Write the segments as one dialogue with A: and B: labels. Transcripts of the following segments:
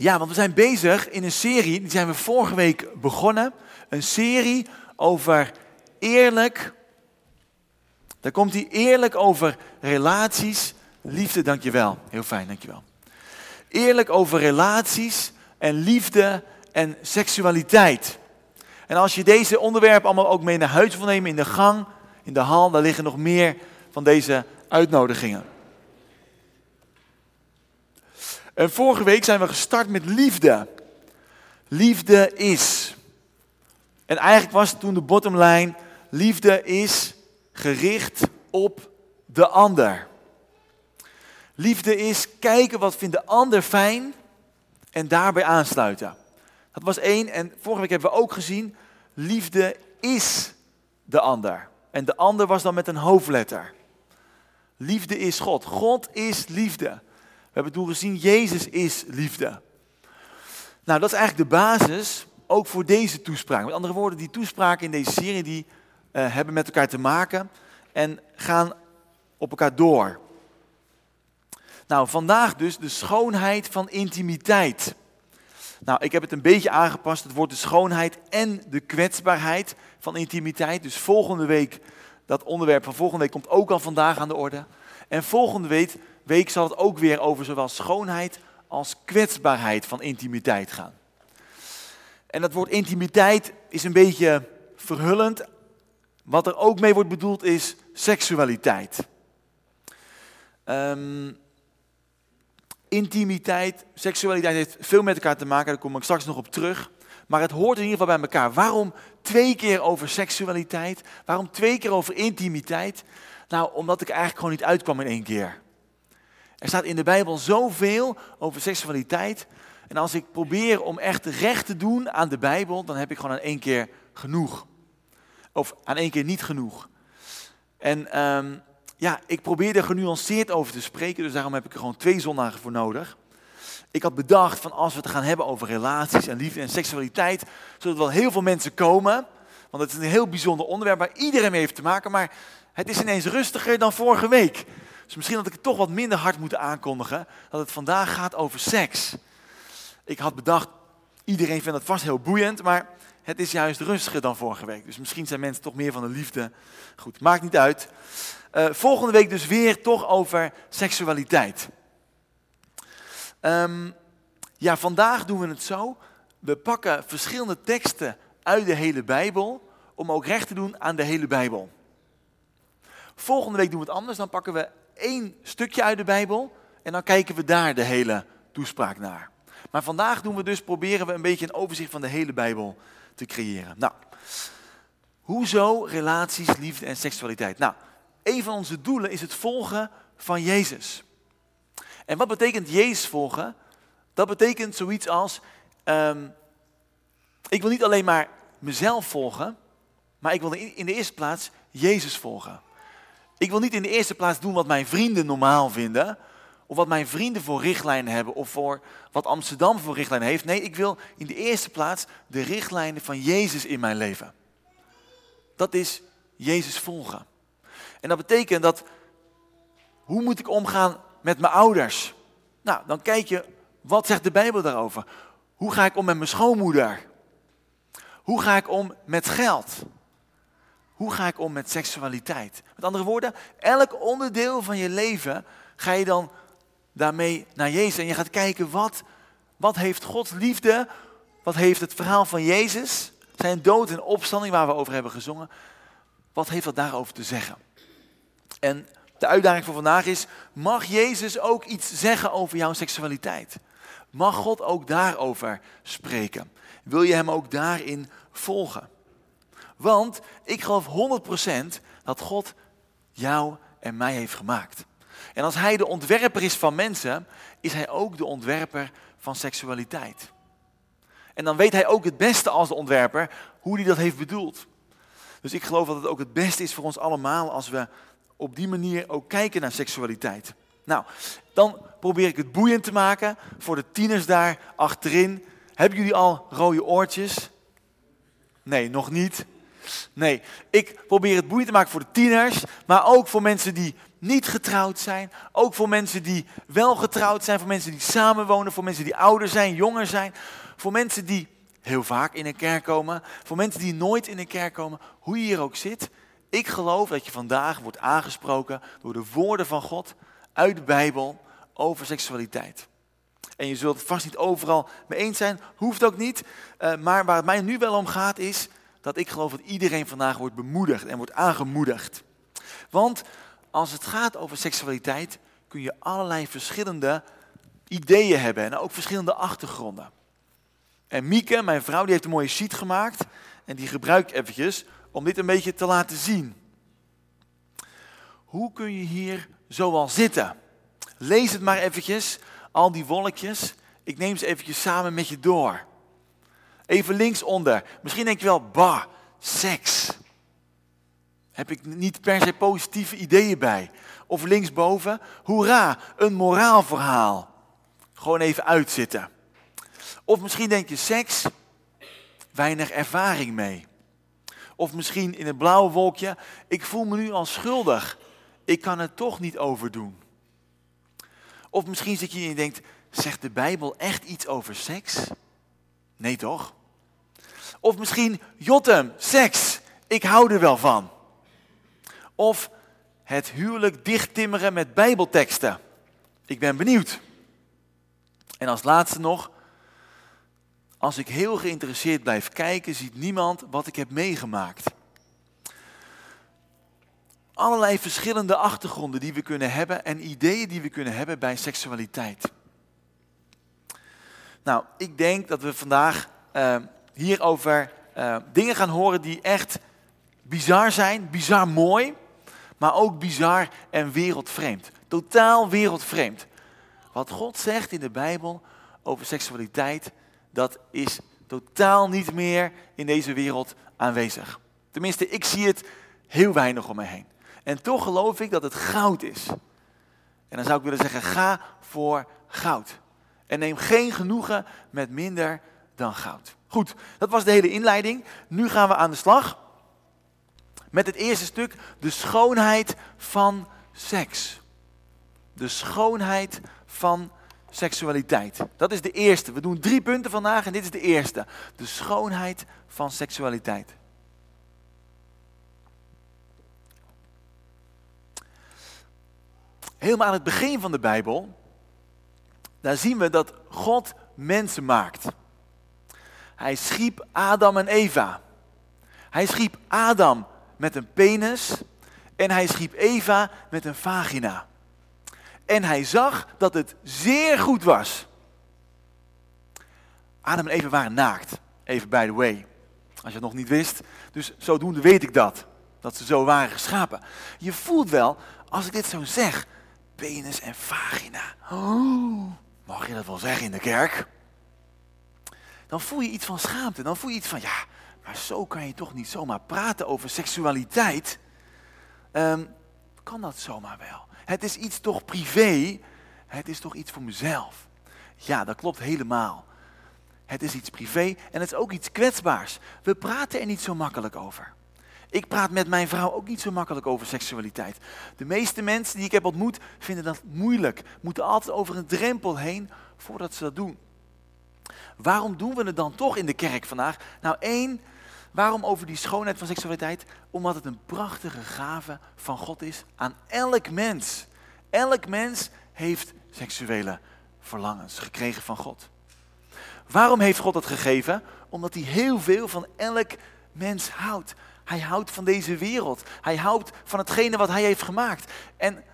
A: Ja, want we zijn bezig in een serie, die zijn we vorige week begonnen. Een serie over eerlijk. Daar komt hij eerlijk over relaties, liefde, dankjewel. Heel fijn, dankjewel. Eerlijk over relaties en liefde en seksualiteit. En als je deze onderwerpen allemaal ook mee naar huis wil nemen in de gang, in de hal, daar liggen nog meer van deze uitnodigingen. En vorige week zijn we gestart met liefde. Liefde is. En eigenlijk was toen de bottomline, liefde is gericht op de ander. Liefde is kijken wat vindt de ander fijn en daarbij aansluiten. Dat was één. En vorige week hebben we ook gezien, liefde is de ander. En de ander was dan met een hoofdletter. Liefde is God. God is liefde. We hebben toen gezien, Jezus is liefde. Nou, dat is eigenlijk de basis ook voor deze toespraak. Met andere woorden, die toespraken in deze serie die uh, hebben met elkaar te maken en gaan op elkaar door. Nou, vandaag dus de schoonheid van intimiteit. Nou, ik heb het een beetje aangepast. Het wordt de schoonheid en de kwetsbaarheid van intimiteit. Dus volgende week, dat onderwerp van volgende week komt ook al vandaag aan de orde. En volgende week, week zal het ook weer over zowel schoonheid als kwetsbaarheid van intimiteit gaan. En dat woord intimiteit is een beetje verhullend. Wat er ook mee wordt bedoeld is seksualiteit. Um, intimiteit, seksualiteit heeft veel met elkaar te maken, daar kom ik straks nog op terug. Maar het hoort in ieder geval bij elkaar. Waarom twee keer over seksualiteit? Waarom twee keer over intimiteit? Nou, omdat ik eigenlijk gewoon niet uitkwam in één keer. Er staat in de Bijbel zoveel over seksualiteit. En als ik probeer om echt recht te doen aan de Bijbel, dan heb ik gewoon aan één keer genoeg. Of aan één keer niet genoeg. En um, ja, ik probeer er genuanceerd over te spreken, dus daarom heb ik er gewoon twee zondagen voor nodig. Ik had bedacht van als we het gaan hebben over relaties en liefde en seksualiteit, er wel heel veel mensen komen. Want het is een heel bijzonder onderwerp waar iedereen mee heeft te maken, maar het is ineens rustiger dan vorige week. Dus misschien had ik het toch wat minder hard moeten aankondigen, dat het vandaag gaat over seks. Ik had bedacht, iedereen vindt het vast heel boeiend, maar het is juist rustiger dan vorige week. Dus misschien zijn mensen toch meer van de liefde. Goed, maakt niet uit. Uh, volgende week dus weer toch over seksualiteit. Um, ja, vandaag doen we het zo. We pakken verschillende teksten uit de hele Bijbel om ook recht te doen aan de hele Bijbel. Volgende week doen we het anders. Dan pakken we één stukje uit de Bijbel en dan kijken we daar de hele toespraak naar. Maar vandaag doen we dus, proberen we een beetje een overzicht van de hele Bijbel te creëren. Nou, hoezo relaties, liefde en seksualiteit? Nou, een van onze doelen is het volgen van Jezus. En wat betekent Jezus volgen? Dat betekent zoiets als, um, ik wil niet alleen maar mezelf volgen, maar ik wil in de eerste plaats Jezus volgen. Ik wil niet in de eerste plaats doen wat mijn vrienden normaal vinden, of wat mijn vrienden voor richtlijnen hebben, of voor wat Amsterdam voor richtlijnen heeft. Nee, ik wil in de eerste plaats de richtlijnen van Jezus in mijn leven. Dat is Jezus volgen. En dat betekent dat, hoe moet ik omgaan met mijn ouders? Nou, dan kijk je, wat zegt de Bijbel daarover? Hoe ga ik om met mijn schoonmoeder? Hoe ga ik om met geld? Hoe ga ik om met seksualiteit? Met andere woorden, elk onderdeel van je leven ga je dan daarmee naar Jezus. En je gaat kijken, wat, wat heeft Gods liefde, wat heeft het verhaal van Jezus, zijn dood en opstanding waar we over hebben gezongen, wat heeft dat daarover te zeggen? En de uitdaging voor vandaag is, mag Jezus ook iets zeggen over jouw seksualiteit? Mag God ook daarover spreken? Wil je hem ook daarin volgen? Want ik geloof 100% dat God jou en mij heeft gemaakt. En als hij de ontwerper is van mensen, is hij ook de ontwerper van seksualiteit. En dan weet hij ook het beste als de ontwerper hoe hij dat heeft bedoeld. Dus ik geloof dat het ook het beste is voor ons allemaal als we op die manier ook kijken naar seksualiteit. Nou, dan probeer ik het boeiend te maken voor de tieners daar achterin. Hebben jullie al rode oortjes? Nee, nog niet. Nee, ik probeer het boeiend te maken voor de tieners, maar ook voor mensen die niet getrouwd zijn. Ook voor mensen die wel getrouwd zijn. Voor mensen die samenwonen. Voor mensen die ouder zijn, jonger zijn. Voor mensen die heel vaak in een kerk komen. Voor mensen die nooit in een kerk komen. Hoe je hier ook zit. Ik geloof dat je vandaag wordt aangesproken door de woorden van God uit de Bijbel over seksualiteit. En je zult het vast niet overal mee eens zijn, hoeft ook niet. Uh, maar waar het mij nu wel om gaat is dat ik geloof dat iedereen vandaag wordt bemoedigd en wordt aangemoedigd. Want als het gaat over seksualiteit kun je allerlei verschillende ideeën hebben en ook verschillende achtergronden. En Mieke, mijn vrouw, die heeft een mooie sheet gemaakt en die gebruik ik eventjes om dit een beetje te laten zien. Hoe kun je hier zoal zitten? Lees het maar eventjes, al die wolkjes. Ik neem ze eventjes samen met je door. Even linksonder. Misschien denk je wel, bah, seks. Heb ik niet per se positieve ideeën bij. Of linksboven, hoera, een moraalverhaal. Gewoon even uitzitten. Of misschien denk je, seks, weinig ervaring mee. Of misschien in het blauwe wolkje, ik voel me nu al schuldig. Ik kan het toch niet overdoen. Of misschien zit je en je denkt, zegt de Bijbel echt iets over seks? Nee toch? Of misschien, Jotem, seks, ik hou er wel van. Of het huwelijk dichttimmeren met bijbelteksten. Ik ben benieuwd. En als laatste nog, als ik heel geïnteresseerd blijf kijken, ziet niemand wat ik heb meegemaakt. Allerlei verschillende achtergronden die we kunnen hebben en ideeën die we kunnen hebben bij seksualiteit. Nou, ik denk dat we vandaag uh, hierover uh, dingen gaan horen die echt bizar zijn, bizar mooi, maar ook bizar en wereldvreemd. Totaal wereldvreemd. Wat God zegt in de Bijbel over seksualiteit, dat is totaal niet meer in deze wereld aanwezig. Tenminste, ik zie het heel weinig om me heen. En toch geloof ik dat het goud is. En dan zou ik willen zeggen, ga voor goud. En neem geen genoegen met minder dan goud. Goed, dat was de hele inleiding. Nu gaan we aan de slag met het eerste stuk, de schoonheid van seks. De schoonheid van seksualiteit. Dat is de eerste. We doen drie punten vandaag en dit is de eerste. De schoonheid van seksualiteit. Helemaal aan het begin van de Bijbel, daar zien we dat God mensen maakt. Hij schiep Adam en Eva. Hij schiep Adam met een penis en hij schiep Eva met een vagina. En hij zag dat het zeer goed was. Adam en Eva waren naakt. Even by the way. Als je het nog niet wist. Dus zodoende weet ik dat. Dat ze zo waren geschapen. Je voelt wel, als ik dit zo zeg. Penis en vagina. Oh, mag je dat wel zeggen in de kerk? Dan voel je iets van schaamte. Dan voel je iets van, ja, maar zo kan je toch niet zomaar praten over seksualiteit. Um, kan dat zomaar wel? Het is iets toch privé, het is toch iets voor mezelf. Ja, dat klopt helemaal. Het is iets privé en het is ook iets kwetsbaars. We praten er niet zo makkelijk over. Ik praat met mijn vrouw ook niet zo makkelijk over seksualiteit. De meeste mensen die ik heb ontmoet vinden dat moeilijk. Moeten altijd over een drempel heen voordat ze dat doen. Waarom doen we het dan toch in de kerk vandaag? Nou, één, Waarom over die schoonheid van seksualiteit? Omdat het een prachtige gave van God is aan elk mens. Elk mens heeft seksuele verlangens gekregen van God. Waarom heeft God dat gegeven? Omdat hij heel veel van elk mens houdt. Hij houdt van deze wereld. Hij houdt van hetgene wat hij heeft gemaakt. En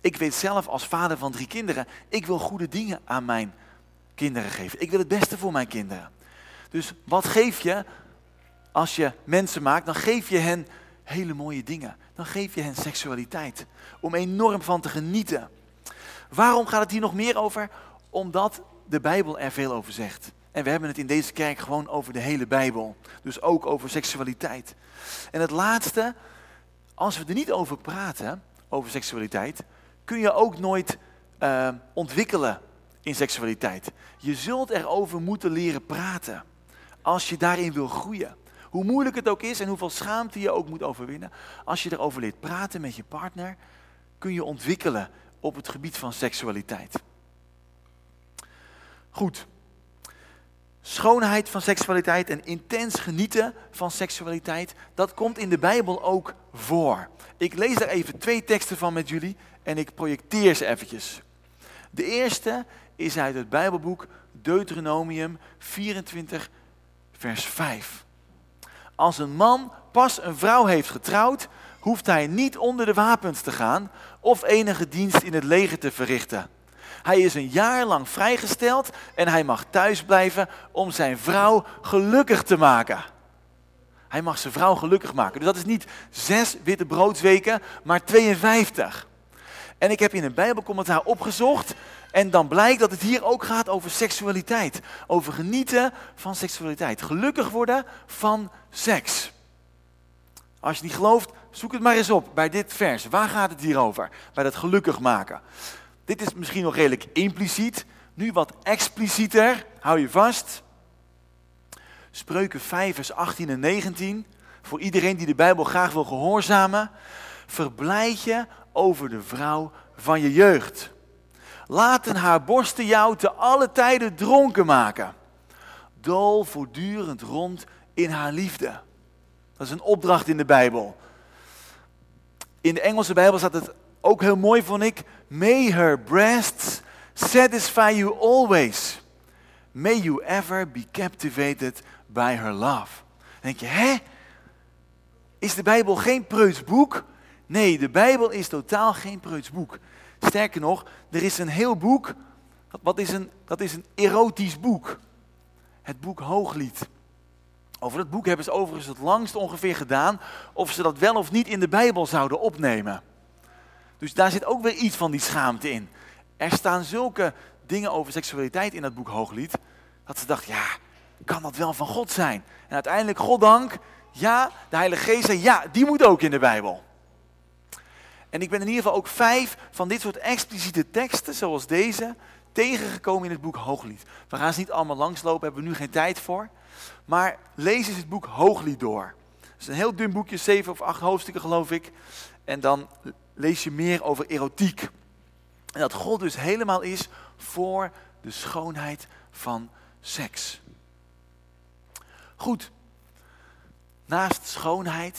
A: ik weet zelf als vader van drie kinderen, ik wil goede dingen aan mijn kinderen geven. Ik wil het beste voor mijn kinderen. Dus wat geef je als je mensen maakt, dan geef je hen hele mooie dingen. Dan geef je hen seksualiteit. Om enorm van te genieten. Waarom gaat het hier nog meer over? Omdat de Bijbel er veel over zegt. En we hebben het in deze kerk gewoon over de hele Bijbel. Dus ook over seksualiteit. En het laatste, als we er niet over praten, over seksualiteit, kun je ook nooit uh, ontwikkelen in seksualiteit. Je zult erover moeten leren praten. Als je daarin wil groeien. Hoe moeilijk het ook is en hoeveel schaamte je ook moet overwinnen. Als je erover leert praten met je partner, kun je ontwikkelen op het gebied van seksualiteit. Goed. Schoonheid van seksualiteit en intens genieten van seksualiteit, dat komt in de Bijbel ook voor. Ik lees daar even twee teksten van met jullie en ik projecteer ze eventjes. De eerste is uit het Bijbelboek Deuteronomium 24, vers 5. Als een man pas een vrouw heeft getrouwd, hoeft hij niet onder de wapens te gaan of enige dienst in het leger te verrichten. Hij is een jaar lang vrijgesteld en hij mag thuis blijven om zijn vrouw gelukkig te maken. Hij mag zijn vrouw gelukkig maken. Dus dat is niet zes witte broodsweken, maar 52. En ik heb in een Bijbelcommentaar opgezocht en dan blijkt dat het hier ook gaat over seksualiteit. Over genieten van seksualiteit. Gelukkig worden van seks. Als je niet gelooft, zoek het maar eens op bij dit vers. Waar gaat het hier over? Bij dat gelukkig maken. Dit is misschien nog redelijk impliciet. Nu wat explicieter. Hou je vast. Spreuken 5, vers 18 en 19. Voor iedereen die de Bijbel graag wil gehoorzamen. Verblijd je over de vrouw van je jeugd. Laten haar borsten jou te alle tijden dronken maken. Dol voortdurend rond in haar liefde. Dat is een opdracht in de Bijbel. In de Engelse Bijbel staat het ook heel mooi, vond ik. May her breasts satisfy you always. May you ever be captivated by her love. Dan denk je, hè? Is de Bijbel geen preuts boek? Nee, de Bijbel is totaal geen preuts boek. Sterker nog, er is een heel boek, wat is een, dat is een erotisch boek. Het boek Hooglied. Over dat boek hebben ze overigens het langst ongeveer gedaan of ze dat wel of niet in de Bijbel zouden opnemen. Dus daar zit ook weer iets van die schaamte in. Er staan zulke dingen over seksualiteit in dat boek Hooglied, dat ze dachten, ja, kan dat wel van God zijn? En uiteindelijk, goddank, ja, de Heilige Geest zei, ja, die moet ook in de Bijbel. En ik ben in ieder geval ook vijf van dit soort expliciete teksten, zoals deze, tegengekomen in het boek Hooglied. We gaan ze niet allemaal langslopen, hebben we nu geen tijd voor. Maar lees eens het boek Hooglied door. Het is een heel dun boekje, zeven of acht hoofdstukken geloof ik. En dan lees je meer over erotiek. En dat God dus helemaal is voor de schoonheid van seks. Goed, naast schoonheid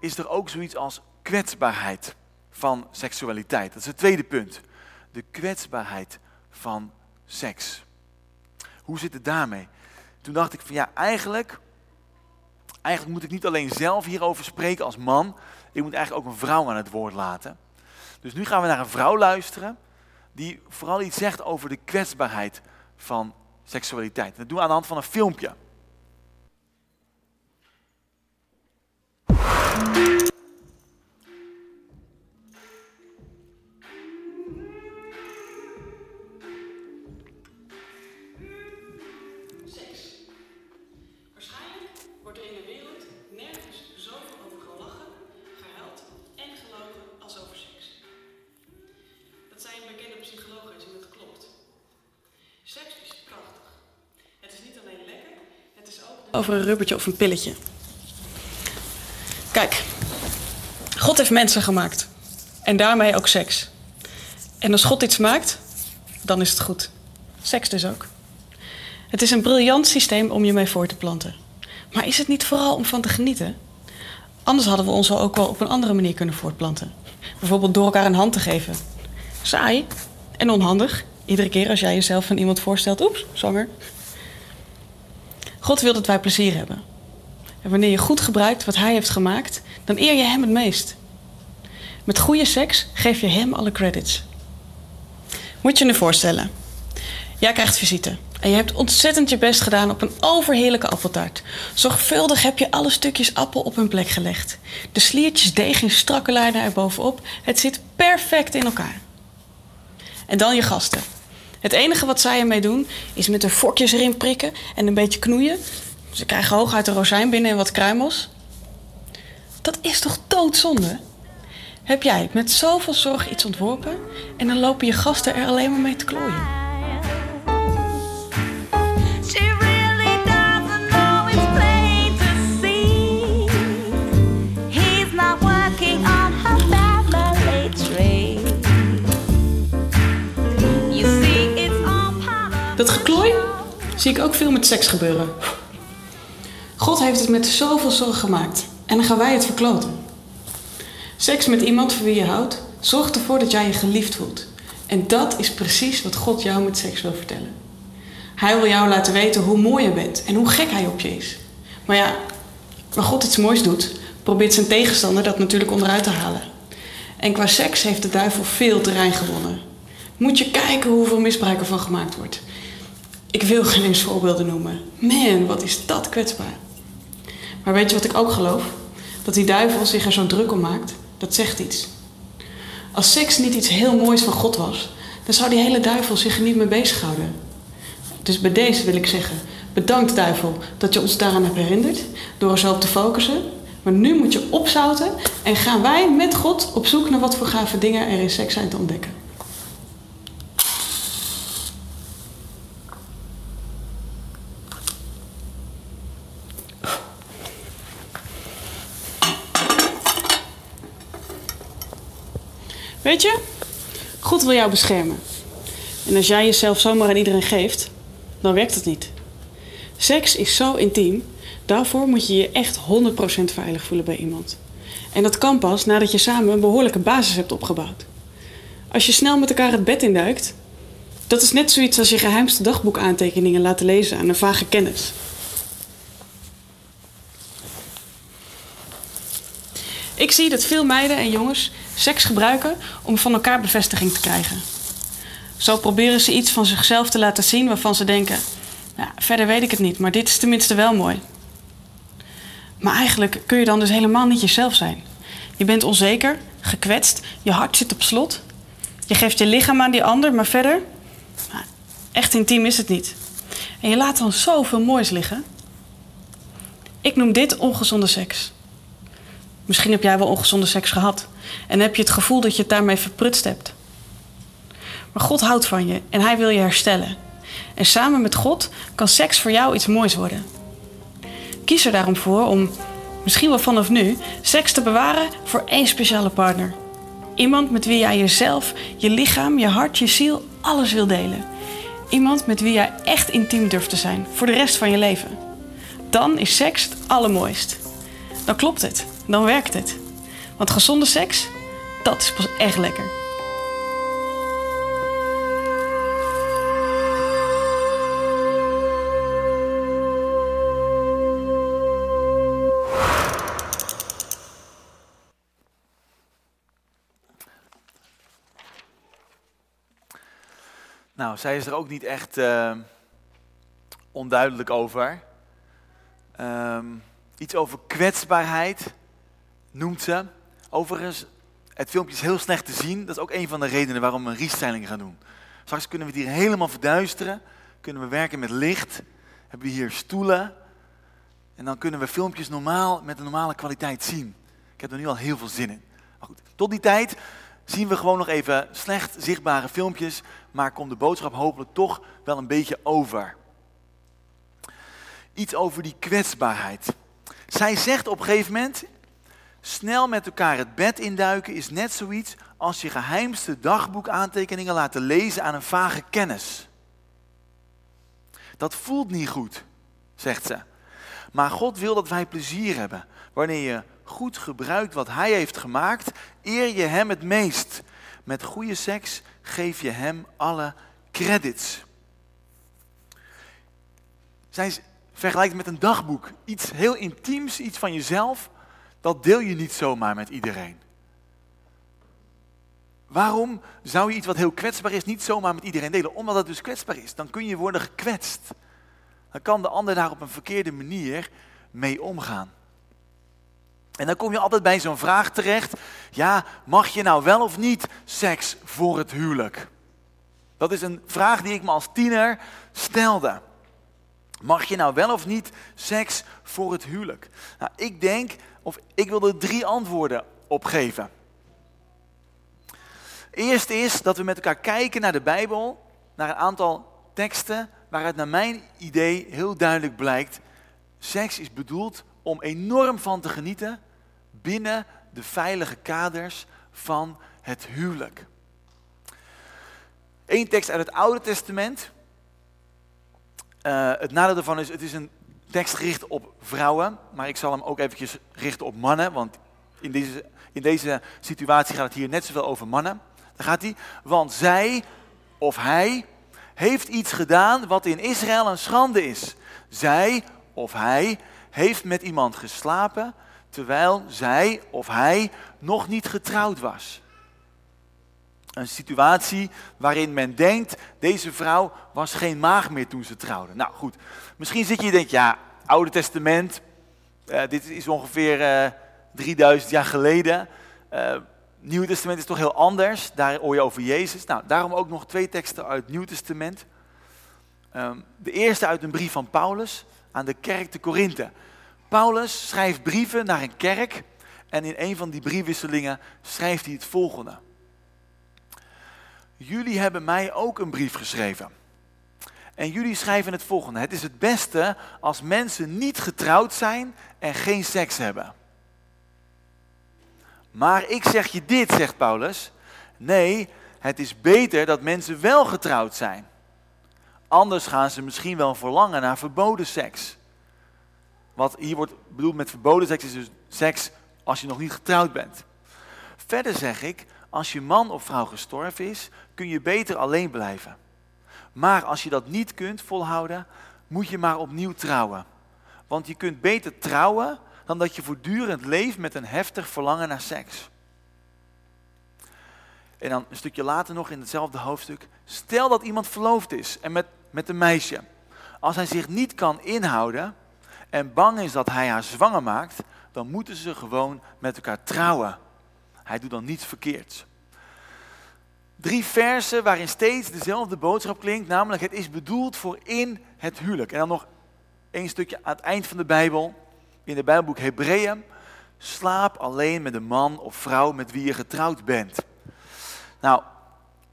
A: is er ook zoiets als kwetsbaarheid van seksualiteit. Dat is het tweede punt. De kwetsbaarheid van seks. Hoe zit het daarmee? Toen dacht ik van ja, eigenlijk, eigenlijk moet ik niet alleen zelf hierover spreken als man. Ik moet eigenlijk ook een vrouw aan het woord laten. Dus nu gaan we naar een vrouw luisteren die vooral iets zegt over de kwetsbaarheid van seksualiteit. Dat doen we aan de hand van een filmpje.
B: Een rubbertje of een pilletje. Kijk, God heeft mensen gemaakt. En daarmee ook seks. En als God iets maakt, dan is het goed. Seks dus ook. Het is een briljant systeem om je mee voor te planten. Maar is het niet vooral om van te genieten? Anders hadden we ons ook wel op een andere manier kunnen voortplanten. Bijvoorbeeld door elkaar een hand te geven. Saai en onhandig. Iedere keer als jij jezelf van iemand voorstelt, oeps, zwanger. God wil dat wij plezier hebben. En wanneer je goed gebruikt wat Hij heeft gemaakt, dan eer je Hem het meest. Met goede seks geef je Hem alle credits. Moet je je voorstellen. Jij krijgt visite. En je hebt ontzettend je best gedaan op een overheerlijke appeltaart. Zorgvuldig heb je alle stukjes appel op hun plek gelegd. De sliertjes deeg in strakke lijnen erbovenop. Het zit perfect in elkaar. En dan je gasten. Het enige wat zij ermee doen is met de vorkjes erin prikken en een beetje knoeien. Ze krijgen hooguit een rozijn binnen en wat kruimels. Dat is toch doodzonde? Heb jij met zoveel zorg iets ontworpen en dan lopen je gasten er alleen maar mee te klooien? Geklooi zie ik ook veel met seks gebeuren. God heeft het met zoveel zorg gemaakt en dan gaan wij het verkloten. Seks met iemand voor wie je houdt zorgt ervoor dat jij je geliefd voelt. En dat is precies wat God jou met seks wil vertellen. Hij wil jou laten weten hoe mooi je bent en hoe gek hij op je is. Maar ja, waar God iets moois doet, probeert zijn tegenstander dat natuurlijk onderuit te halen. En qua seks heeft de duivel veel terrein gewonnen. Moet je kijken hoeveel misbruik ervan gemaakt wordt. Ik wil geen eens voorbeelden noemen. Man, wat is dat kwetsbaar. Maar weet je wat ik ook geloof? Dat die duivel zich er zo druk om maakt, dat zegt iets. Als seks niet iets heel moois van God was, dan zou die hele duivel zich er niet mee bezighouden. Dus bij deze wil ik zeggen, bedankt duivel dat je ons daaraan hebt herinnerd, door er zo op te focussen. Maar nu moet je opzouten en gaan wij met God op zoek naar wat voor gave dingen er in seks zijn te ontdekken. Weet je, God wil jou beschermen. En als jij jezelf zomaar aan iedereen geeft, dan werkt het niet. Seks is zo intiem, daarvoor moet je je echt 100% veilig voelen bij iemand. En dat kan pas nadat je samen een behoorlijke basis hebt opgebouwd. Als je snel met elkaar het bed induikt, dat is net zoiets als je geheimste dagboekaantekeningen laten lezen aan een vage kennis. Ik zie dat veel meiden en jongens seks gebruiken om van elkaar bevestiging te krijgen. Zo proberen ze iets van zichzelf te laten zien waarvan ze denken: verder weet ik het niet, maar dit is tenminste wel mooi. Maar eigenlijk kun je dan dus helemaal niet jezelf zijn. Je bent onzeker, gekwetst, je hart zit op slot. Je geeft je lichaam aan die ander, maar verder, nou, echt intiem is het niet. En je laat dan zoveel moois liggen. Ik noem dit ongezonde seks. Misschien heb jij wel ongezonde seks gehad en heb je het gevoel dat je het daarmee verprutst hebt. Maar God houdt van je en Hij wil je herstellen. En samen met God kan seks voor jou iets moois worden. Kies er daarom voor om, misschien wel vanaf nu, seks te bewaren voor één speciale partner. Iemand met wie jij jezelf, je lichaam, je hart, je ziel, alles wil delen. Iemand met wie jij echt intiem durft te zijn voor de rest van je leven. Dan is seks het allermooist. Dan klopt het, dan werkt het. Want gezonde seks, dat is pas echt lekker.
A: Nou, zij is er ook niet echt uh, onduidelijk over. Um, iets over kwetsbaarheid noemt ze. Overigens, het filmpje is heel slecht te zien. Dat is ook een van de redenen waarom we een restyling gaan doen. Straks kunnen we het hier helemaal verduisteren. Kunnen we werken met licht. Hebben we hier stoelen. En dan kunnen we filmpjes normaal met een normale kwaliteit zien. Ik heb er nu al heel veel zin in. Maar goed, tot die tijd zien we gewoon nog even slecht zichtbare filmpjes. Maar komt de boodschap hopelijk toch wel een beetje over. Iets over die kwetsbaarheid. Zij zegt op een gegeven moment, snel met elkaar het bed induiken is net zoiets als je geheimste dagboekaantekeningen laten lezen aan een vage kennis. Dat voelt niet goed, zegt ze. Maar God wil dat wij plezier hebben. Wanneer je goed gebruikt wat Hij heeft gemaakt, eer je Hem het meest. Met goede seks geef je Hem alle credits. Zij vergelijkt met een dagboek. Iets heel intiems, iets van jezelf, dat deel je niet zomaar met iedereen. Waarom zou je iets wat heel kwetsbaar is niet zomaar met iedereen delen? Omdat het dus kwetsbaar is. Dan kun je worden gekwetst. Dan kan de ander daar op een verkeerde manier mee omgaan. En dan kom je altijd bij zo'n vraag terecht. Ja, mag je nou wel of niet seks voor het huwelijk? Dat is een vraag die ik me als tiener stelde. Mag je nou wel of niet seks voor het huwelijk? Nou, ik denk, of ik wil er drie antwoorden op geven. Eerst is dat we met elkaar kijken naar de Bijbel, naar een aantal teksten waaruit naar mijn idee heel duidelijk blijkt, seks is bedoeld om enorm van te genieten binnen de veilige kaders van het huwelijk. Eén tekst uit het Oude Testament, Uh, het nadeel daarvan is, het is een tekst gericht op vrouwen, maar ik zal hem ook eventjes richten op mannen, want in deze, in deze situatie gaat het hier net zoveel over mannen. Daar gaat hij, want zij of hij heeft iets gedaan wat in Israël een schande is. Zij of hij heeft met iemand geslapen terwijl zij of hij nog niet getrouwd was. Een situatie waarin men denkt, deze vrouw was geen maag meer toen ze trouwde. Nou goed, misschien zit je en denkt, ja, Oude Testament, uh, dit is ongeveer uh, eh, 3000 jaar geleden. Uh, Nieuw Testament is toch heel anders, daar hoor je over Jezus. Nou, daarom ook nog twee teksten uit Nieuw Testament. Um, de eerste uit een brief van Paulus aan de kerk te Korinthe. Paulus schrijft brieven naar een kerk en in een van die briefwisselingen schrijft hij het volgende. Jullie hebben mij ook een brief geschreven. En jullie schrijven het volgende. Het is het beste als mensen niet getrouwd zijn en geen seks hebben. Maar ik zeg je dit, zegt Paulus. Nee, het is beter dat mensen wel getrouwd zijn. Anders gaan ze misschien wel verlangen naar verboden seks. Wat hier wordt bedoeld met verboden seks is dus seks als je nog niet getrouwd bent. Verder zeg ik, als je man of vrouw gestorven is, kun je beter alleen blijven. Maar als je dat niet kunt volhouden, moet je maar opnieuw trouwen. Want je kunt beter trouwen dan dat je voortdurend leeft met een heftig verlangen naar seks. En dan een stukje later nog in hetzelfde hoofdstuk. Stel dat iemand verloofd is en met, met een meisje. Als hij zich niet kan inhouden en bang is dat hij haar zwanger maakt, dan moeten ze gewoon met elkaar trouwen. Hij doet dan niets verkeerds. Drie versen waarin steeds dezelfde boodschap klinkt, namelijk het is bedoeld voor in het huwelijk. En dan nog één stukje aan het eind van de Bijbel, in het Bijbelboek Hebreeën. Slaap alleen met de man of vrouw met wie je getrouwd bent. Nou,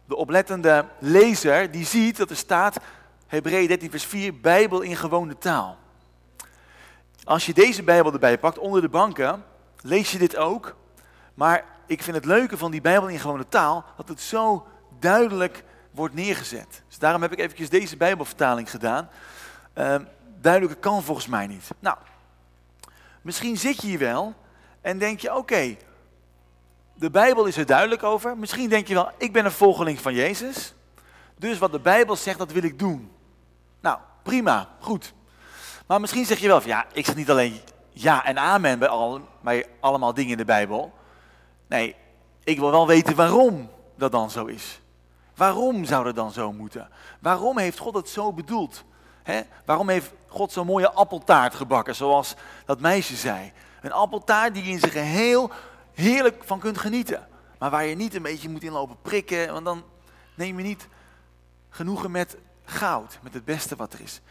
A: de oplettende lezer die ziet dat er staat, Hebreeën 13 vers 4, Bijbel in gewone taal. Als je deze Bijbel erbij pakt onder de banken, lees je dit ook. Maar ik vind het leuke van die Bijbel in gewone taal, dat het zo duidelijk wordt neergezet. Dus daarom heb ik eventjes deze Bijbelvertaling gedaan. Uh, duidelijker kan volgens mij niet. Nou, misschien zit je hier wel en denk je, oké, de Bijbel is er duidelijk over. Misschien denk je wel, ik ben een volgeling van Jezus. Dus wat de Bijbel zegt, dat wil ik doen. Nou, prima, goed. Maar misschien zeg je wel, van, ja, ik zeg niet alleen ja en amen bij, al, bij allemaal dingen in de Bijbel. Nee, ik wil wel weten waarom dat dan zo is. Waarom zou dat dan zo moeten? Waarom heeft God het zo bedoeld? Waarom heeft God zo'n mooie appeltaart gebakken, zoals dat meisje zei? Een appeltaart die je in zijn geheel heerlijk van kunt genieten. Maar waar je niet een beetje moet inlopen prikken, want dan neem je niet genoegen met goud, met het beste wat er is.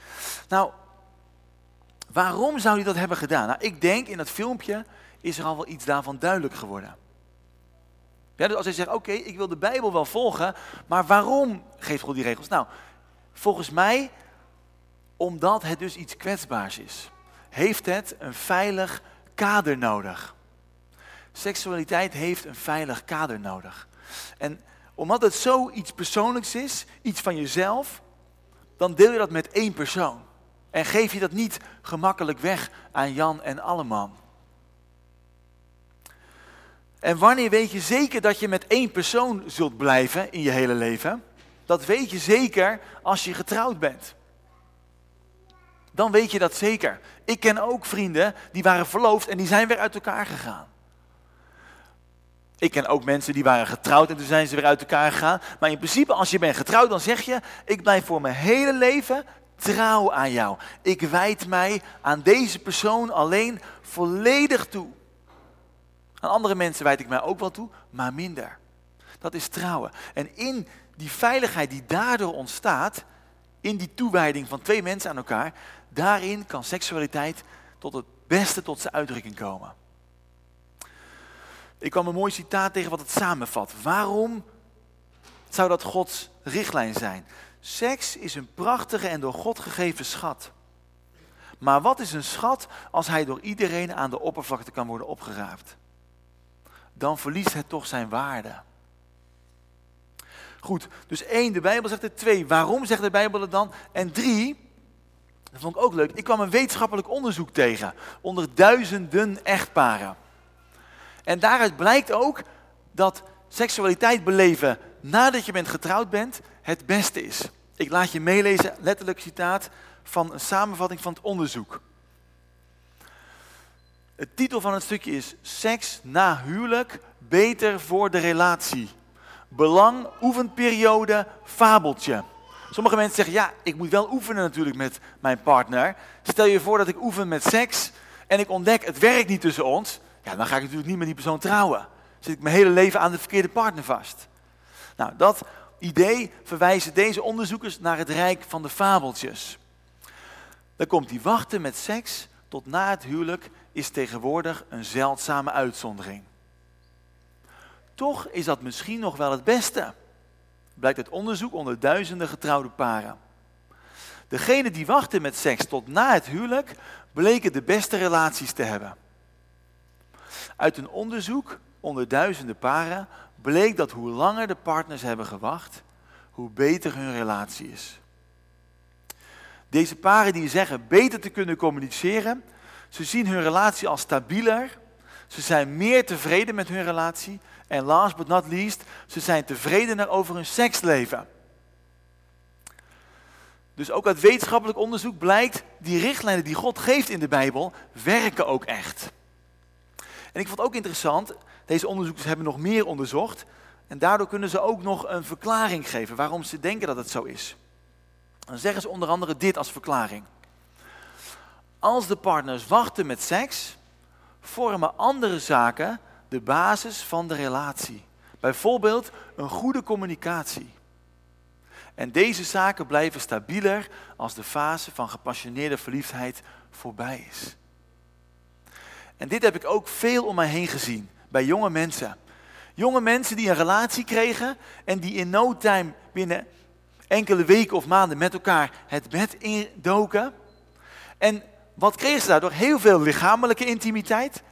A: Nou, waarom zou hij dat hebben gedaan? Nou, ik denk in dat filmpje is er al wel iets daarvan duidelijk geworden. Ja, dus als hij zegt, oké, ik wil de Bijbel wel volgen, maar waarom geeft God die regels? Nou, volgens mij, omdat het dus iets kwetsbaars is, heeft het een veilig kader nodig. Seksualiteit heeft een veilig kader nodig. En omdat het zoiets persoonlijks is, iets van jezelf, dan deel je dat met één persoon. En geef je dat niet gemakkelijk weg aan Jan en Alleman. En wanneer weet je zeker dat je met één persoon zult blijven in je hele leven? Dat weet je zeker als je getrouwd bent. Dan weet je dat zeker. Ik ken ook vrienden die waren verloofd en die zijn weer uit elkaar gegaan. Ik ken ook mensen die waren getrouwd en toen zijn ze weer uit elkaar gegaan. Maar in principe, als je bent getrouwd, dan zeg je: Ik blijf voor mijn hele leven trouw aan jou. Ik wijd mij aan deze persoon alleen volledig toe. Aan andere mensen wijd ik mij ook wel toe, maar minder. Dat is trouwen. En in die veiligheid die daardoor ontstaat, in die toewijding van twee mensen aan elkaar, daarin kan seksualiteit tot het beste tot zijn uitdrukking komen. Ik kwam een mooi citaat tegen wat het samenvat. Waarom zou dat Gods richtlijn zijn? Seks is een prachtige en door God gegeven schat. Maar wat is een schat als hij door iedereen aan de oppervlakte kan worden opgeraapt? Dan verliest het toch zijn waarde. Goed, dus één, de Bijbel zegt het. Twee, waarom zegt de Bijbel het dan? En drie, Dat vond ik ook leuk. Ik kwam een wetenschappelijk onderzoek tegen onder duizenden echtparen. En daaruit blijkt ook dat seksualiteit beleven nadat je bent getrouwd bent het beste is. Ik laat je meelezen, letterlijk citaat van een samenvatting van het onderzoek. Het titel van het stukje is Seks na huwelijk beter voor de relatie. Belang, oefenperiode, fabeltje. Sommige mensen zeggen, ja, ik moet wel oefenen natuurlijk met mijn partner. Stel je voor dat ik oefen met seks en ik ontdek, het werkt niet tussen ons. Ja, dan ga ik natuurlijk niet met die persoon trouwen. zit ik mijn hele leven aan de verkeerde partner vast. Nou, dat idee verwijzen deze onderzoekers naar het rijk van de fabeltjes. Dan komt die wachten met seks tot na het huwelijk is tegenwoordig een zeldzame uitzondering. Toch is dat misschien nog wel het beste, blijkt uit onderzoek onder duizenden getrouwde paren. Degenen die wachten met seks tot na het huwelijk bleken de beste relaties te hebben. Uit een onderzoek onder duizenden paren bleek dat hoe langer de partners hebben gewacht, hoe beter hun relatie is. Deze paren die zeggen beter te kunnen communiceren, ze zien hun relatie als stabieler, ze zijn meer tevreden met hun relatie en last but not least, ze zijn tevredener over hun seksleven. Dus ook uit wetenschappelijk onderzoek blijkt, die richtlijnen die God geeft in de Bijbel, werken ook echt. En ik vond het ook interessant, deze onderzoekers hebben nog meer onderzocht. En daardoor kunnen ze ook nog een verklaring geven waarom ze denken dat het zo is. Dan zeggen ze onder andere dit als verklaring. Als de partners wachten met seks, vormen andere zaken de basis van de relatie. Bijvoorbeeld een goede communicatie. En deze zaken blijven stabieler als de fase van gepassioneerde verliefdheid voorbij is. En dit heb ik ook veel om mij heen gezien bij jonge mensen. Jonge mensen die een relatie kregen en die in no time binnen enkele weken of maanden met elkaar het bed indoken. En wat kregen ze daardoor? Heel veel lichamelijke intimiteit,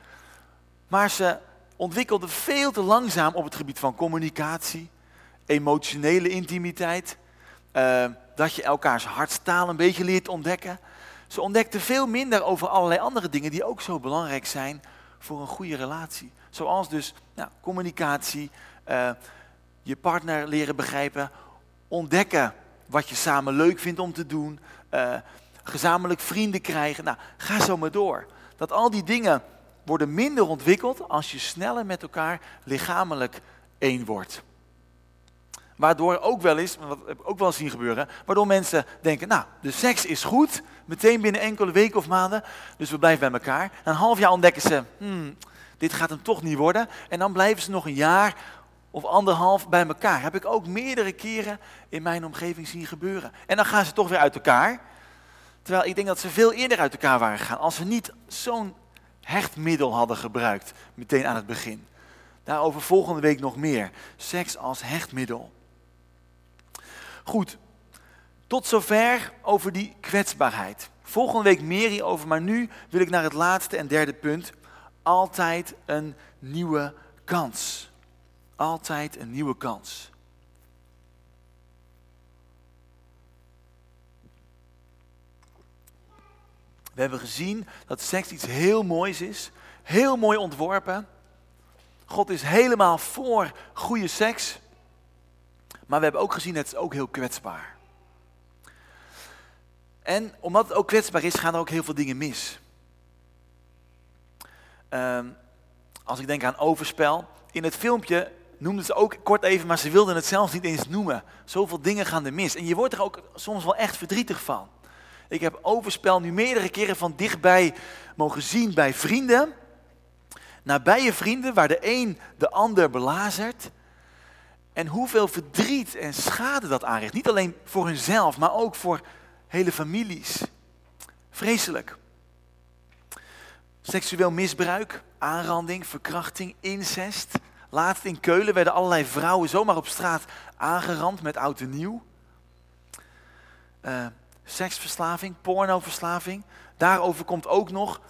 A: maar ze ontwikkelden veel te langzaam op het gebied van communicatie, emotionele intimiteit, uh, dat je elkaars hartstaal een beetje leert ontdekken. Ze ontdekten veel minder over allerlei andere dingen die ook zo belangrijk zijn voor een goede relatie. Zoals dus nou, communicatie, uh, je partner leren begrijpen, ontdekken wat je samen leuk vindt om te doen, uh, gezamenlijk vrienden krijgen. Nou, ga zo maar door. Dat al die dingen worden minder ontwikkeld als je sneller met elkaar lichamelijk één wordt. Waardoor ook wel eens, wat heb ik ook wel zien gebeuren, waardoor mensen denken, nou, de seks is goed, meteen binnen enkele weken of maanden, dus we blijven bij elkaar. Na een half jaar ontdekken ze, hmm, dit gaat hem toch niet worden. En dan blijven ze nog een jaar of anderhalf bij elkaar. Heb ik ook meerdere keren in mijn omgeving zien gebeuren. En dan gaan ze toch weer uit elkaar. Terwijl ik denk dat ze veel eerder uit elkaar waren gegaan als ze niet zo'n hechtmiddel hadden gebruikt, meteen aan het begin. Daarover volgende week nog meer. Seks als hechtmiddel. Goed, tot zover over die kwetsbaarheid. Volgende week meer hierover, maar nu wil ik naar het laatste en derde punt. Altijd een nieuwe kans. Altijd een nieuwe kans. We hebben gezien dat seks iets heel moois is, heel mooi ontworpen. God is helemaal voor goede seks. Maar we hebben ook gezien, het is ook heel kwetsbaar. En omdat het ook kwetsbaar is, gaan er ook heel veel dingen mis. Uh, als ik denk aan overspel. In het filmpje noemden ze ook kort even, maar ze wilden het zelfs niet eens noemen. Zoveel dingen gaan er mis. En je wordt er ook soms wel echt verdrietig van. Ik heb overspel nu meerdere keren van dichtbij mogen zien bij vrienden. Nabije vrienden waar de een de ander belazert. En hoeveel verdriet en schade dat aanricht. Niet alleen voor hunzelf, maar ook voor hele families. Vreselijk. Seksueel misbruik, aanranding, verkrachting, incest. Laatst in Keulen werden allerlei vrouwen zomaar op straat aangerand met oud en nieuw. Uh, seksverslaving, pornoverslaving. Daarover komt ook nog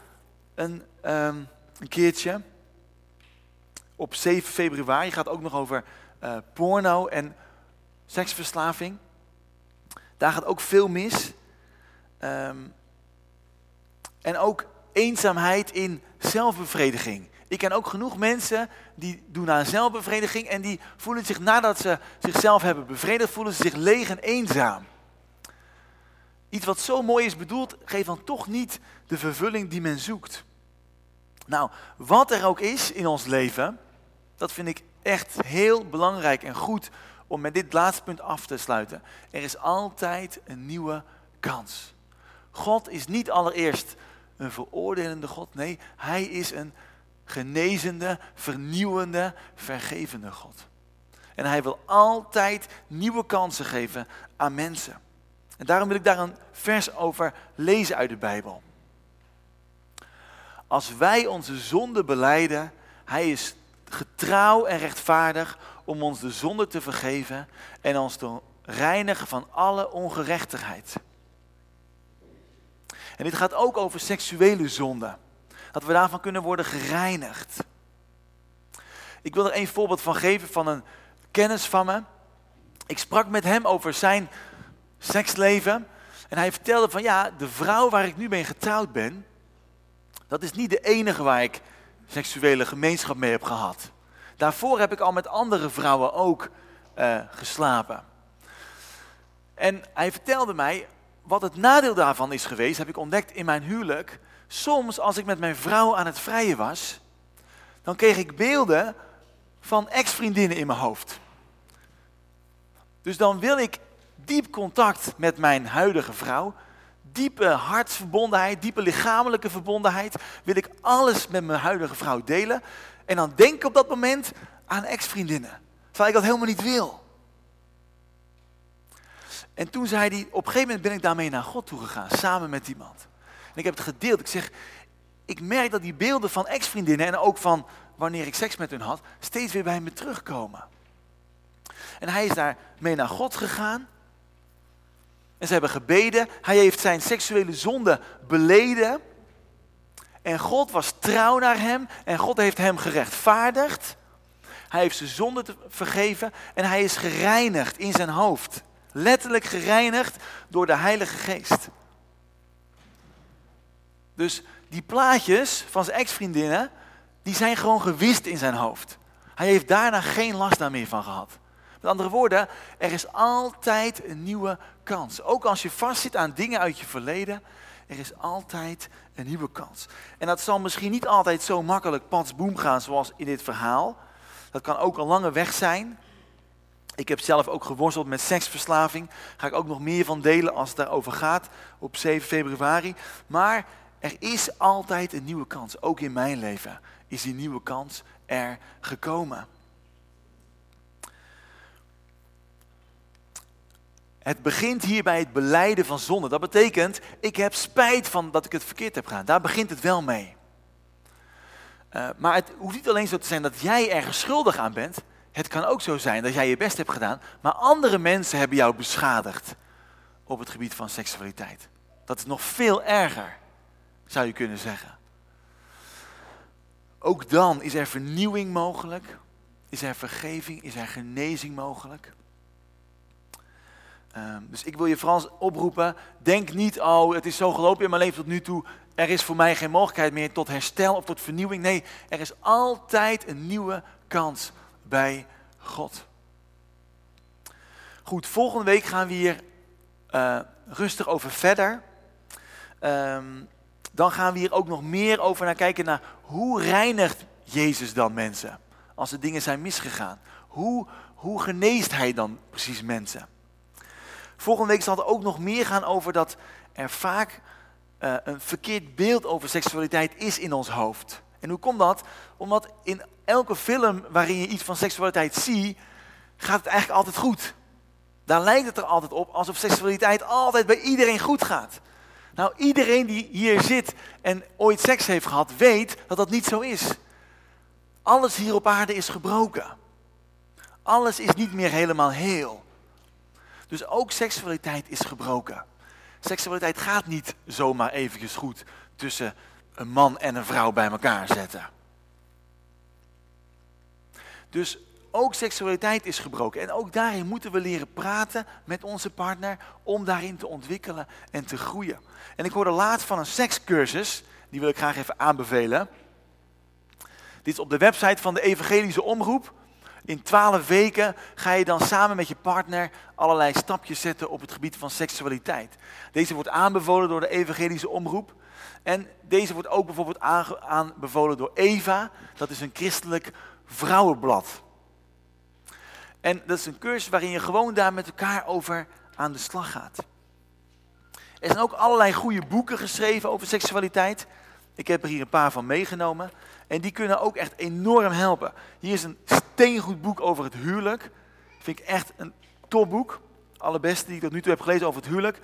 A: een, een keertje. Op 7 februari gaat ook nog over uh, porno en seksverslaving. Daar gaat ook veel mis. Um, En ook eenzaamheid in zelfbevrediging. Ik ken ook genoeg mensen die doen aan zelfbevrediging en die voelen zich nadat ze zichzelf hebben bevredigd, voelen ze zich leeg en eenzaam. Iets wat zo mooi is bedoeld, geeft dan toch niet de vervulling die men zoekt. Nou, wat er ook is in ons leven, dat vind ik echt heel belangrijk en goed om met dit laatste punt af te sluiten. Er is altijd een nieuwe kans. God is niet allereerst een veroordelende God. Nee, hij is een genezende, vernieuwende, vergevende God. En hij wil altijd nieuwe kansen geven aan mensen. En daarom wil ik daar een vers over lezen uit de Bijbel. Als wij onze zonde beleiden, hij is getrouw en rechtvaardig om ons de zonde te vergeven en ons te reinigen van alle ongerechtigheid. En dit gaat ook over seksuele zonde. Dat we daarvan kunnen worden gereinigd. Ik wil er een voorbeeld van geven van een kennis van me. Ik sprak met hem over zijn seksleven. En hij vertelde van ja, de vrouw waar ik nu mee getrouwd ben, dat is niet de enige waar ik seksuele gemeenschap mee heb gehad. Daarvoor heb ik al met andere vrouwen ook uh, geslapen. En hij vertelde mij, wat het nadeel daarvan is geweest, heb ik ontdekt in mijn huwelijk. Soms als ik met mijn vrouw aan het vrijen was, dan kreeg ik beelden van ex-vriendinnen in mijn hoofd. Dus dan wil ik diep contact met mijn huidige vrouw, diepe hartsverbondenheid, diepe lichamelijke verbondenheid, wil ik alles met mijn huidige vrouw delen. En dan denk ik op dat moment aan ex-vriendinnen, terwijl ik dat helemaal niet wil. En toen zei hij, op een gegeven moment ben ik daarmee naar God toe gegaan, samen met iemand. En ik heb het gedeeld. Ik zeg, ik merk dat die beelden van ex-vriendinnen en ook van wanneer ik seks met hun had, steeds weer bij me terugkomen. En hij is daar mee naar God gegaan. En ze hebben gebeden. Hij heeft zijn seksuele zonde beleden. En God was trouw naar hem. En God heeft hem gerechtvaardigd. Hij heeft zijn zonde vergeven. En hij is gereinigd in zijn hoofd. Letterlijk gereinigd door de Heilige Geest. Dus die plaatjes van zijn ex-vriendinnen, die zijn gewoon gewist in zijn hoofd. Hij heeft daarna geen last daar meer van gehad. Met andere woorden, er is altijd een nieuwe kans. Ook als je vastzit aan dingen uit je verleden, er is altijd een nieuwe kans. En dat zal misschien niet altijd zo makkelijk patsboom gaan zoals in dit verhaal. Dat kan ook een lange weg zijn. Ik heb zelf ook geworsteld met seksverslaving. Ga ik ook nog meer van delen als het daarover gaat op 7 februari. Maar er is altijd een nieuwe kans. Ook in mijn leven is die nieuwe kans er gekomen. Het begint hier bij het beleiden van zonde. Dat betekent, ik heb spijt van dat ik het verkeerd heb gedaan. Daar begint het wel mee. Uh, maar het hoeft niet alleen zo te zijn dat jij ergens schuldig aan bent. Het kan ook zo zijn dat jij je best hebt gedaan, maar andere mensen hebben jou beschadigd op het gebied van seksualiteit. Dat is nog veel erger, zou je kunnen zeggen. Ook dan is er vernieuwing mogelijk, is er vergeving, is er genezing mogelijk. Ehm, dus ik wil je Frans oproepen, denk niet, oh het is zo gelopen in mijn leven tot nu toe, er is voor mij geen mogelijkheid meer tot herstel of tot vernieuwing. Nee, er is altijd een nieuwe kans bij God. Goed, volgende week gaan we hier uh, rustig over verder. Um, dan gaan we hier ook nog meer over naar kijken naar hoe reinigt Jezus dan mensen als er dingen zijn misgegaan. Hoe, hoe geneest hij dan precies mensen? Volgende week zal het ook nog meer gaan over dat er vaak uh, een verkeerd beeld over seksualiteit is in ons hoofd. En hoe komt dat? Omdat in elke film waarin je iets van seksualiteit ziet, gaat het eigenlijk altijd goed. Daar lijkt het er altijd op alsof seksualiteit altijd bij iedereen goed gaat. Nou, iedereen die hier zit en ooit seks heeft gehad, weet dat dat niet zo is. Alles hier op aarde is gebroken. Alles is niet meer helemaal heel. Dus ook seksualiteit is gebroken. Seksualiteit gaat niet zomaar eventjes goed tussen een man en een vrouw bij elkaar zetten. Dus Ook seksualiteit is gebroken. En ook daarin moeten we leren praten met onze partner om daarin te ontwikkelen en te groeien. En ik hoorde laatst van een sekscursus, die wil ik graag even aanbevelen. Dit is op de website van de Evangelische Omroep. In twaalf weken ga je dan samen met je partner allerlei stapjes zetten op het gebied van seksualiteit. Deze wordt aanbevolen door de Evangelische Omroep. En deze wordt ook bijvoorbeeld aanbevolen door Eva. Dat is een christelijk vrouwenblad. En dat is een cursus waarin je gewoon daar met elkaar over aan de slag gaat. Er zijn ook allerlei goede boeken geschreven over seksualiteit. Ik heb er hier een paar van meegenomen. En die kunnen ook echt enorm helpen. Hier is een steengoed boek over het huwelijk. Vind ik echt een topboek. Allerbeste die ik tot nu toe heb gelezen over het huwelijk.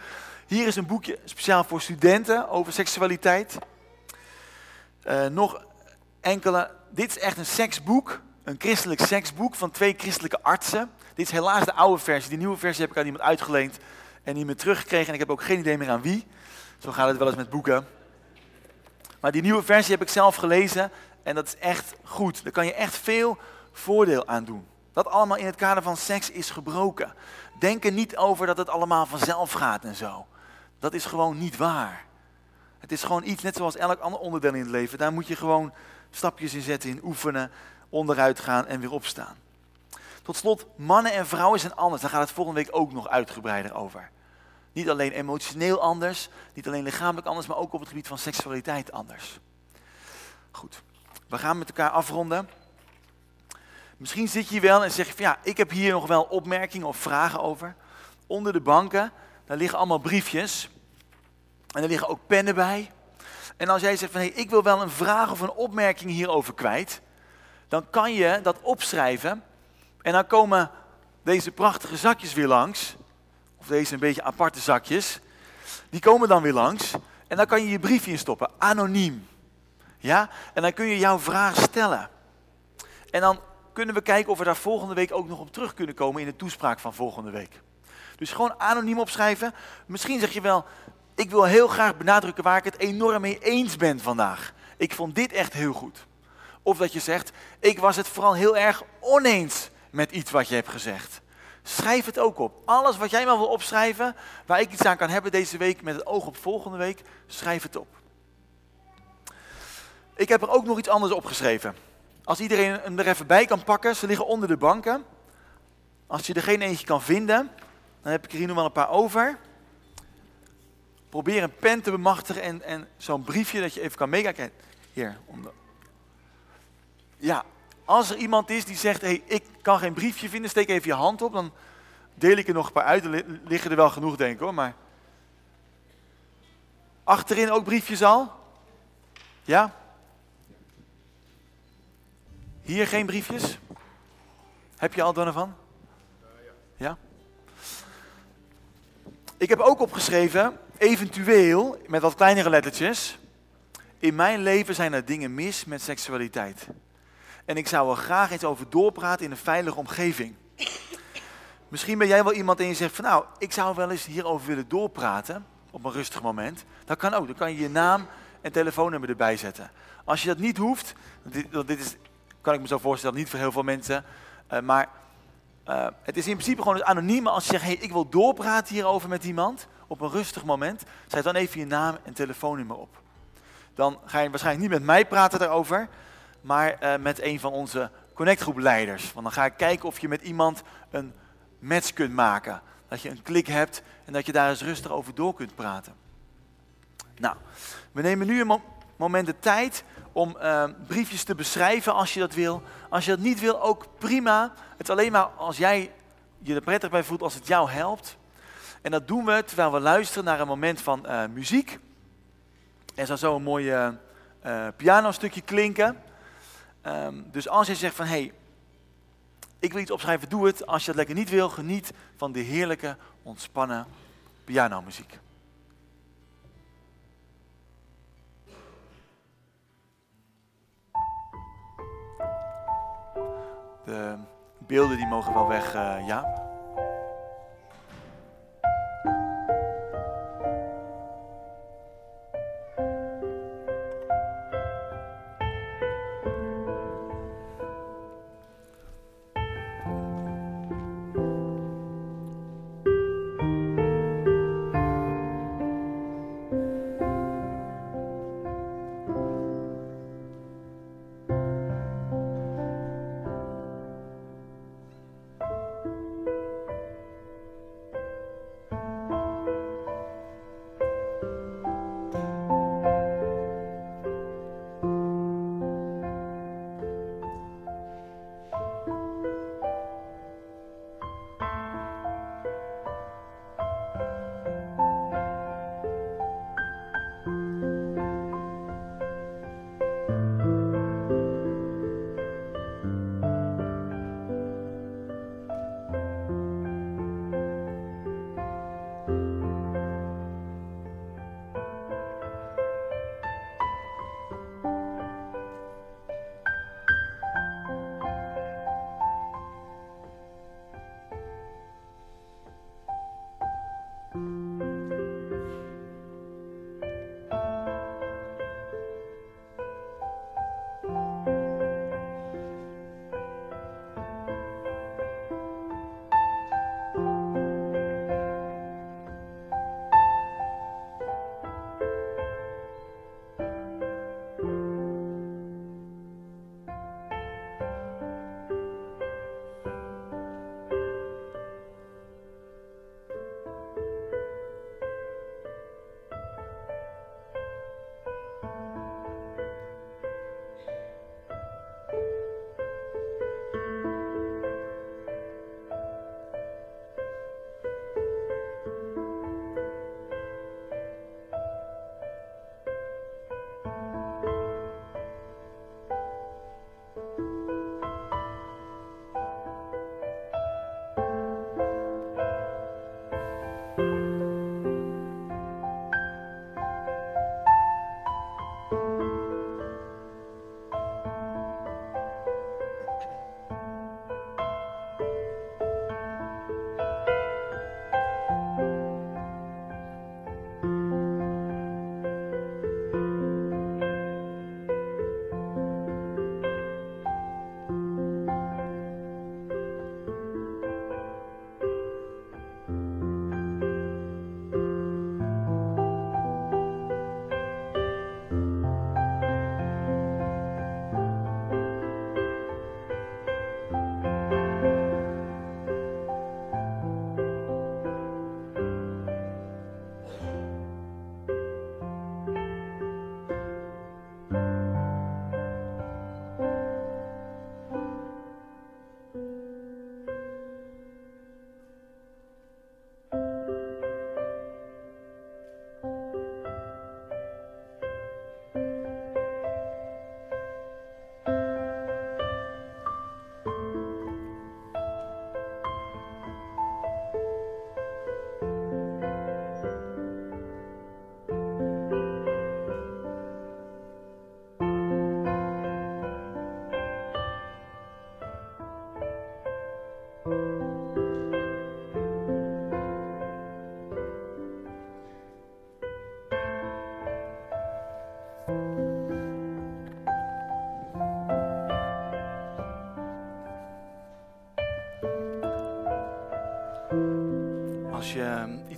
A: Hier is een boekje speciaal voor studenten over seksualiteit. Uh, nog enkele. Dit is echt een seksboek. Een christelijk seksboek van twee christelijke artsen. Dit is helaas de oude versie. Die nieuwe versie heb ik aan iemand uitgeleend en niet meer teruggekregen. En ik heb ook geen idee meer aan wie. Zo gaat het wel eens met boeken. Maar die nieuwe versie heb ik zelf gelezen en dat is echt goed. Daar kan je echt veel voordeel aan doen. Dat allemaal in het kader van seks is gebroken. Denk er niet over dat het allemaal vanzelf gaat en zo. Dat is gewoon niet waar. Het is gewoon iets, net zoals elk ander onderdeel in het leven. Daar moet je gewoon stapjes in zetten, in oefenen, onderuit gaan en weer opstaan. Tot slot, mannen en vrouwen zijn anders. Daar gaat het volgende week ook nog uitgebreider over. Niet alleen emotioneel anders, niet alleen lichamelijk anders, maar ook op het gebied van seksualiteit anders. Goed, we gaan met elkaar afronden. Misschien zit je wel en zeg je van ja, ik heb hier nog wel opmerkingen of vragen over. Onder de banken, daar liggen allemaal briefjes. En er liggen ook pennen bij. En als jij zegt van hé, hey, ik wil wel een vraag of een opmerking hierover kwijt, dan kan je dat opschrijven. En dan komen deze prachtige zakjes weer langs. Of deze een beetje aparte zakjes. Die komen dan weer langs. En dan kan je je briefje instoppen, anoniem. Ja? En dan kun je jouw vraag stellen. En dan kunnen we kijken of we daar volgende week ook nog op terug kunnen komen in de toespraak van volgende week. Dus gewoon anoniem opschrijven. Misschien zeg je wel, ik wil heel graag benadrukken waar ik het enorm mee eens ben vandaag. Ik vond dit echt heel goed. Of dat je zegt, ik was het vooral heel erg oneens met iets wat je hebt gezegd. Schrijf het ook op. Alles wat jij maar wil opschrijven, waar ik iets aan kan hebben deze week met het oog op volgende week, schrijf het op. Ik heb er ook nog iets anders opgeschreven. Als iedereen hem er even bij kan pakken, ze liggen onder de banken. Als je er geen eentje kan vinden, dan heb ik er hier nog wel een paar over. Probeer een pen te bemachtigen en, en zo'n briefje dat je even kan meekijken. Hier. Ja, als er iemand is die zegt, hey, ik kan geen briefje vinden, steek even je hand op. Dan deel ik er nog een paar uit. Er liggen er wel genoeg, denk ik hoor. Maar... Achterin ook briefjes al? Ja? Hier geen briefjes? Heb je al van? Ja? Ik heb ook opgeschreven, eventueel, met wat kleinere lettertjes. In mijn leven zijn er dingen mis met seksualiteit. En ik zou er graag iets over doorpraten in een veilige omgeving. Misschien ben jij wel iemand en je zegt van nou, ik zou wel eens hierover willen doorpraten op een rustig moment. Dat kan ook. Dan kan je je naam en telefoonnummer erbij zetten. Als je dat niet hoeft, dit, dit is kan ik me zo voorstellen, niet voor heel veel mensen. Uh, maar uh, het is in principe gewoon anoniem. Als je zegt, hey, ik wil doorpraten hierover met iemand, op een rustig moment, zet dan even je naam en telefoonnummer op. Dan ga je waarschijnlijk niet met mij praten daarover, maar uh, met een van onze connectgroepleiders. Want dan ga ik kijken of je met iemand een match kunt maken. Dat je een klik hebt en dat je daar eens rustig over door kunt praten. Nou, we nemen nu een moment de tijd om uh, briefjes te beschrijven als je dat wil. Als je dat niet wil, ook prima. Het is alleen maar als jij je er prettig bij voelt, als het jou helpt. En dat doen we terwijl we luisteren naar een moment van uh, muziek. Er zal zo een mooi uh, pianostukje klinken. Um, dus als je zegt van, hé, hey, ik wil iets opschrijven, doe het. Als je het lekker niet wil, geniet van de heerlijke, ontspannen pianomuziek. De beelden die mogen wel weg, uh, ja.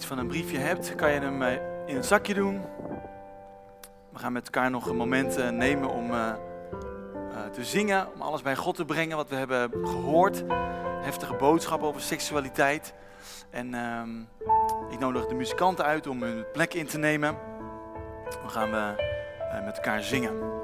A: Van een briefje hebt, kan je hem eh, in een zakje doen. We gaan met elkaar nog een moment eh, nemen om eh, te zingen, om alles bij God te brengen wat we hebben gehoord. Heftige boodschap over seksualiteit. En ehm, ik nodig de muzikanten uit om hun plek in te nemen. Dan gaan we met elkaar zingen.